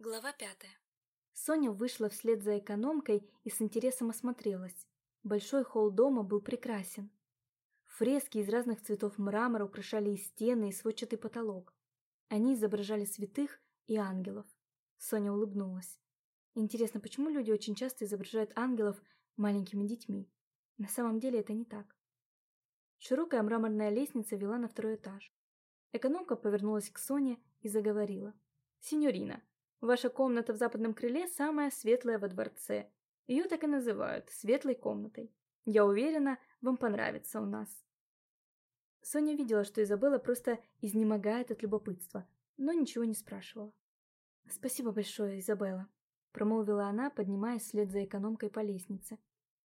Глава пятая. Соня вышла вслед за экономкой и с интересом осмотрелась. Большой холл дома был прекрасен. Фрески из разных цветов мрамора украшали и стены, и сводчатый потолок. Они изображали святых и ангелов. Соня улыбнулась. Интересно, почему люди очень часто изображают ангелов маленькими детьми? На самом деле это не так. Широкая мраморная лестница вела на второй этаж. Экономка повернулась к Соне и заговорила. «Синьорина, Ваша комната в западном крыле самая светлая во дворце. Ее так и называют – светлой комнатой. Я уверена, вам понравится у нас. Соня видела, что Изабелла просто изнемогает от любопытства, но ничего не спрашивала. «Спасибо большое, Изабелла», – промолвила она, поднимаясь вслед за экономкой по лестнице.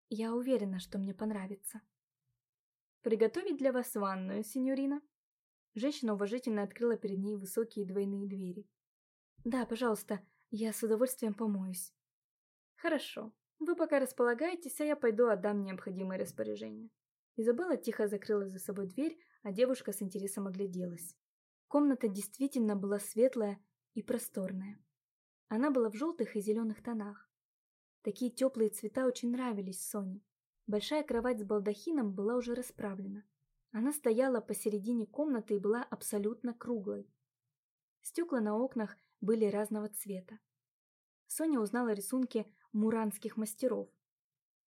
«Я уверена, что мне понравится». «Приготовить для вас ванную, синьорина?» Женщина уважительно открыла перед ней высокие двойные двери. «Да, пожалуйста, я с удовольствием помоюсь». «Хорошо. Вы пока располагаетесь, а я пойду отдам необходимые распоряжения». Изабелла тихо закрыла за собой дверь, а девушка с интересом огляделась. Комната действительно была светлая и просторная. Она была в желтых и зеленых тонах. Такие теплые цвета очень нравились Соне. Большая кровать с балдахином была уже расправлена. Она стояла посередине комнаты и была абсолютно круглой. Стекла на окнах были разного цвета. Соня узнала рисунки муранских мастеров.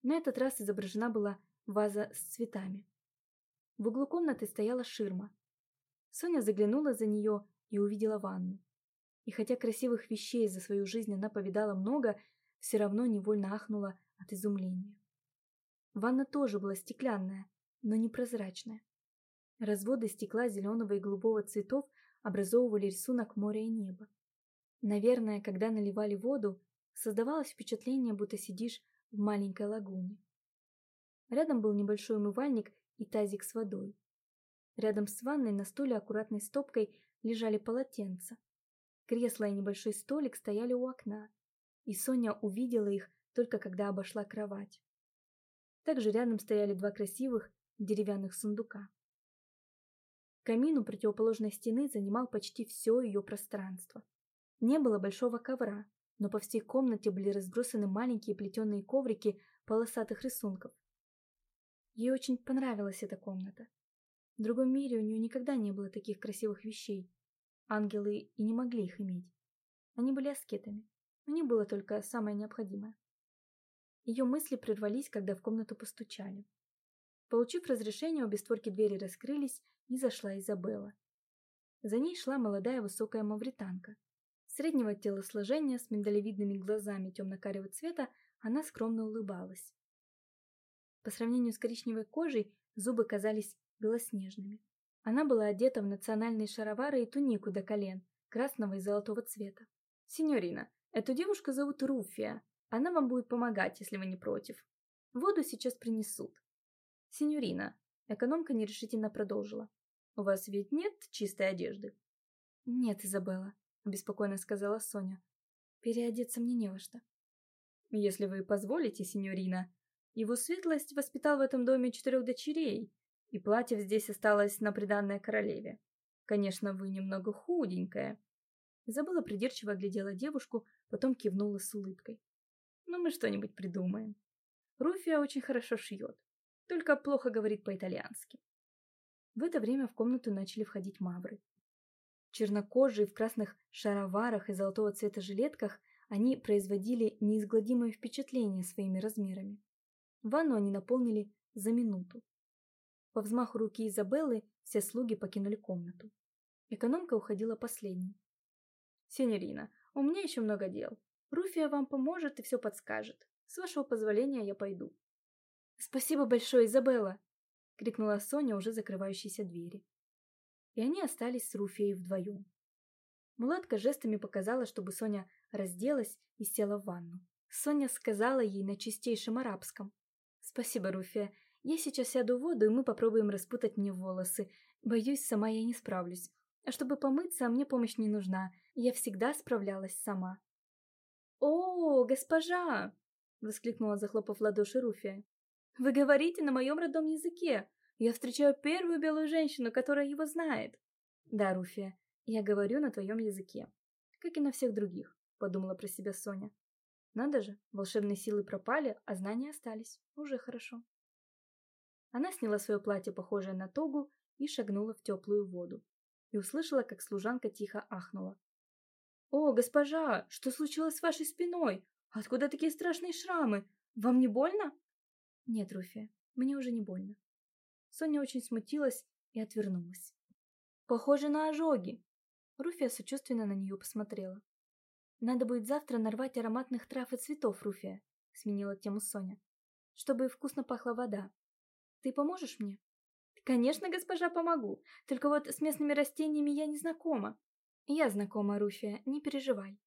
На этот раз изображена была ваза с цветами. В углу комнаты стояла ширма. Соня заглянула за нее и увидела ванну. И хотя красивых вещей за свою жизнь она повидала много, все равно невольно ахнула от изумления. Ванна тоже была стеклянная, но непрозрачная. Разводы стекла зеленого и голубого цветов образовывали рисунок моря и неба. Наверное, когда наливали воду, создавалось впечатление, будто сидишь в маленькой лагуне. Рядом был небольшой умывальник и тазик с водой. Рядом с ванной на стуле аккуратной стопкой лежали полотенца. Кресло и небольшой столик стояли у окна, и Соня увидела их только когда обошла кровать. Также рядом стояли два красивых деревянных сундука. Камин у противоположной стены занимал почти все ее пространство. Не было большого ковра, но по всей комнате были разбросаны маленькие плетеные коврики полосатых рисунков. Ей очень понравилась эта комната. В другом мире у нее никогда не было таких красивых вещей. Ангелы и не могли их иметь. Они были аскетами. У них было только самое необходимое. Ее мысли прервались, когда в комнату постучали. Получив разрешение, обе створки двери раскрылись, и зашла Изабелла. За ней шла молодая высокая мавританка. Среднего телосложения, с миндалевидными глазами темно-карего цвета, она скромно улыбалась. По сравнению с коричневой кожей, зубы казались белоснежными. Она была одета в национальные шаровары и тунику до колен, красного и золотого цвета. «Синьорина, эту девушку зовут Руфия. Она вам будет помогать, если вы не против. Воду сейчас принесут». «Синьорина», экономка нерешительно продолжила. «У вас ведь нет чистой одежды?» «Нет, Изабелла», беспокойно сказала Соня. Переодеться мне не во что. Если вы позволите, сеньорина, его светлость воспитал в этом доме четырех дочерей, и платье здесь осталось на приданное королеве. Конечно, вы немного худенькая. Забыла придирчиво оглядела девушку, потом кивнула с улыбкой. «Ну, мы что-нибудь придумаем. Руфия очень хорошо шьет, только плохо говорит по-итальянски. В это время в комнату начали входить мавры. Чернокожие в красных шароварах и золотого цвета жилетках, они производили неизгладимое впечатление своими размерами. Ванну они наполнили за минуту. По взмаху руки Изабеллы все слуги покинули комнату. Экономка уходила последней. «Сеньорина, у меня еще много дел. Руфия вам поможет и все подскажет. С вашего позволения я пойду». «Спасибо большое, Изабелла!» — крикнула Соня, уже закрывающейся двери и они остались с Руфией вдвоем. Мулатка жестами показала, чтобы Соня разделась и села в ванну. Соня сказала ей на чистейшем арабском. «Спасибо, Руфия. Я сейчас сяду в воду, и мы попробуем распутать мне волосы. Боюсь, сама я не справлюсь. А чтобы помыться, мне помощь не нужна. Я всегда справлялась сама». «О, госпожа!» — воскликнула, захлопав ладоши Руфия. «Вы говорите на моем родном языке. Я встречаю первую белую женщину, которая его знает. Да, Руфия, я говорю на твоем языке. Как и на всех других, подумала про себя Соня. Надо же, волшебные силы пропали, а знания остались. Уже хорошо. Она сняла свое платье, похожее на тогу, и шагнула в теплую воду. И услышала, как служанка тихо ахнула. «О, госпожа, что случилось с вашей спиной? Откуда такие страшные шрамы? Вам не больно?» «Нет, Руфия, мне уже не больно». Соня очень смутилась и отвернулась. «Похоже на ожоги!» Руфия сочувственно на нее посмотрела. «Надо будет завтра нарвать ароматных трав и цветов, Руфия», — сменила тему Соня. «Чтобы вкусно пахла вода. Ты поможешь мне?» «Конечно, госпожа, помогу. Только вот с местными растениями я не знакома». «Я знакома, Руфия, не переживай».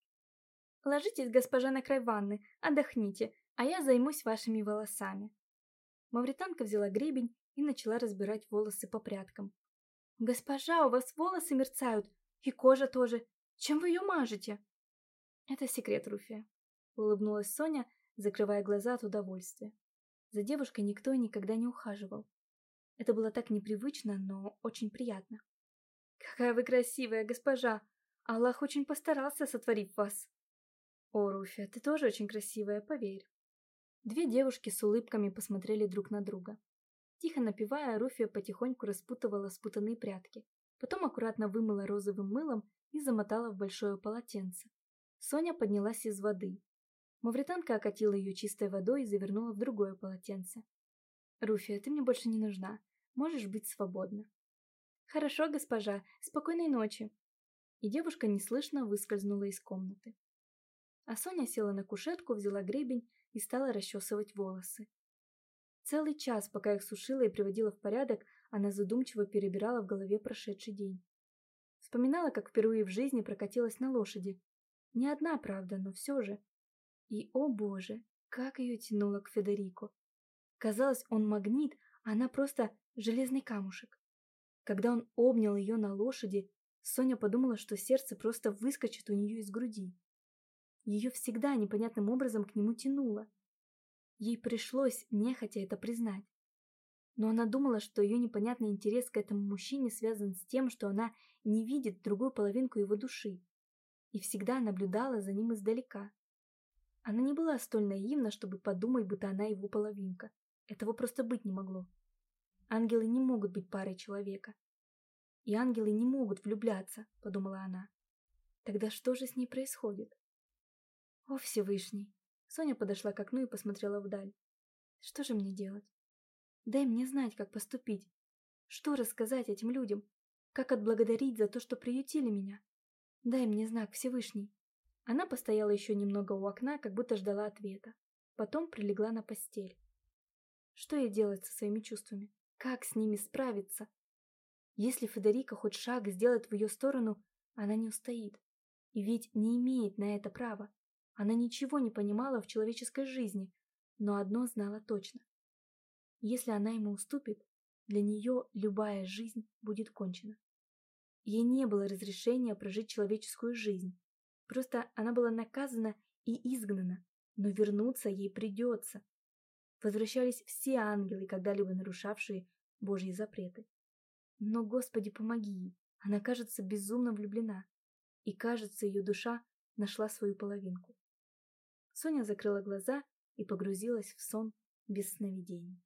«Ложитесь, госпожа, на край ванны, отдохните, а я займусь вашими волосами». Мавританка взяла гребень и начала разбирать волосы по прядкам. «Госпожа, у вас волосы мерцают, и кожа тоже. Чем вы ее мажете?» «Это секрет, Руфия», — улыбнулась Соня, закрывая глаза от удовольствия. За девушкой никто и никогда не ухаживал. Это было так непривычно, но очень приятно. «Какая вы красивая, госпожа! Аллах очень постарался, сотворив вас!» «О, Руфия, ты тоже очень красивая, поверь!» Две девушки с улыбками посмотрели друг на друга. Тихо напевая, Руфия потихоньку распутывала спутанные прятки. Потом аккуратно вымыла розовым мылом и замотала в большое полотенце. Соня поднялась из воды, Мавританка окатила ее чистой водой и завернула в другое полотенце. «Руфия, ты мне больше не нужна. Можешь быть свободна». «Хорошо, госпожа. Спокойной ночи». И девушка неслышно выскользнула из комнаты. А Соня села на кушетку, взяла гребень и стала расчесывать волосы. Целый час, пока их сушила и приводила в порядок, она задумчиво перебирала в голове прошедший день. Вспоминала, как впервые в жизни прокатилась на лошади. Не одна, правда, но все же. И, о боже, как ее тянуло к Федерико. Казалось, он магнит, а она просто железный камушек. Когда он обнял ее на лошади, Соня подумала, что сердце просто выскочит у нее из груди. Ее всегда непонятным образом к нему тянуло. Ей пришлось нехотя это признать. Но она думала, что ее непонятный интерес к этому мужчине связан с тем, что она не видит другую половинку его души и всегда наблюдала за ним издалека. Она не была столь наивна, чтобы подумать, будто она его половинка. Этого просто быть не могло. Ангелы не могут быть парой человека. И ангелы не могут влюбляться, подумала она. Тогда что же с ней происходит? О, Всевышний! Соня подошла к окну и посмотрела вдаль. Что же мне делать? Дай мне знать, как поступить. Что рассказать этим людям? Как отблагодарить за то, что приютили меня? Дай мне знак, Всевышний. Она постояла еще немного у окна, как будто ждала ответа. Потом прилегла на постель. Что ей делать со своими чувствами? Как с ними справиться? Если Федерика хоть шаг сделает в ее сторону, она не устоит. И ведь не имеет на это права. Она ничего не понимала в человеческой жизни, но одно знала точно. Если она ему уступит, для нее любая жизнь будет кончена. Ей не было разрешения прожить человеческую жизнь, Просто она была наказана и изгнана, но вернуться ей придется. Возвращались все ангелы, когда-либо нарушавшие Божьи запреты. Но, Господи, помоги ей, она, кажется, безумно влюблена. И, кажется, ее душа нашла свою половинку. Соня закрыла глаза и погрузилась в сон без сновидений.